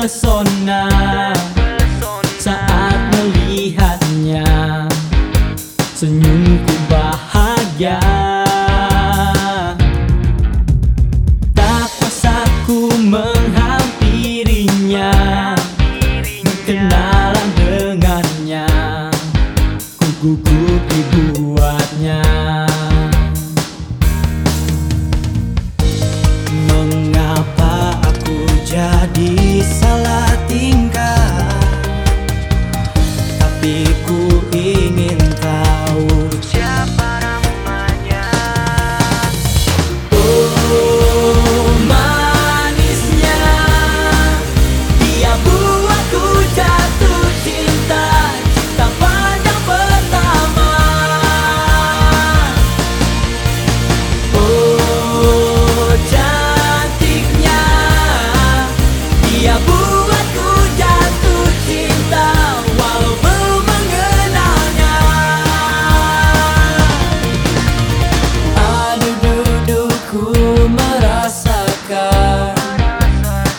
terpesona Saat melihatnya. Senyumku bahagia. Tak kuasa ku menghampirinya Berkenalan dengannya. Ku gugup dibuatnya Mengapa aku jadi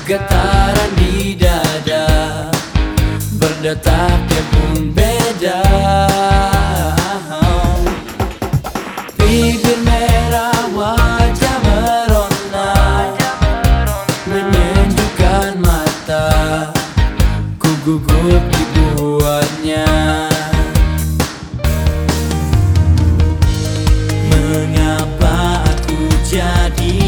Getaran di dada Berdetaknya pun beda. Bibir merah wajah merona Menunjukkan mata. Ku gugup dibuatnya. Mengapa aku jadi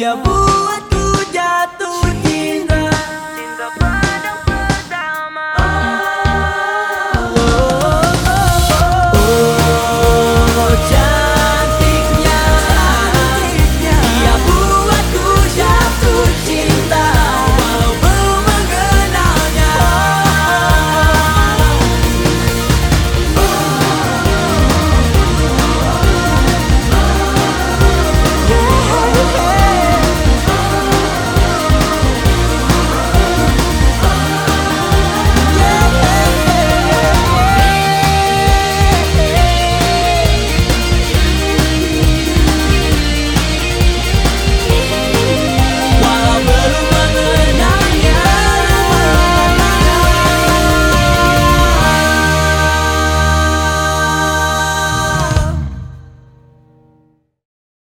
E a